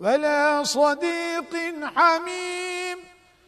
ولا صديق حميم.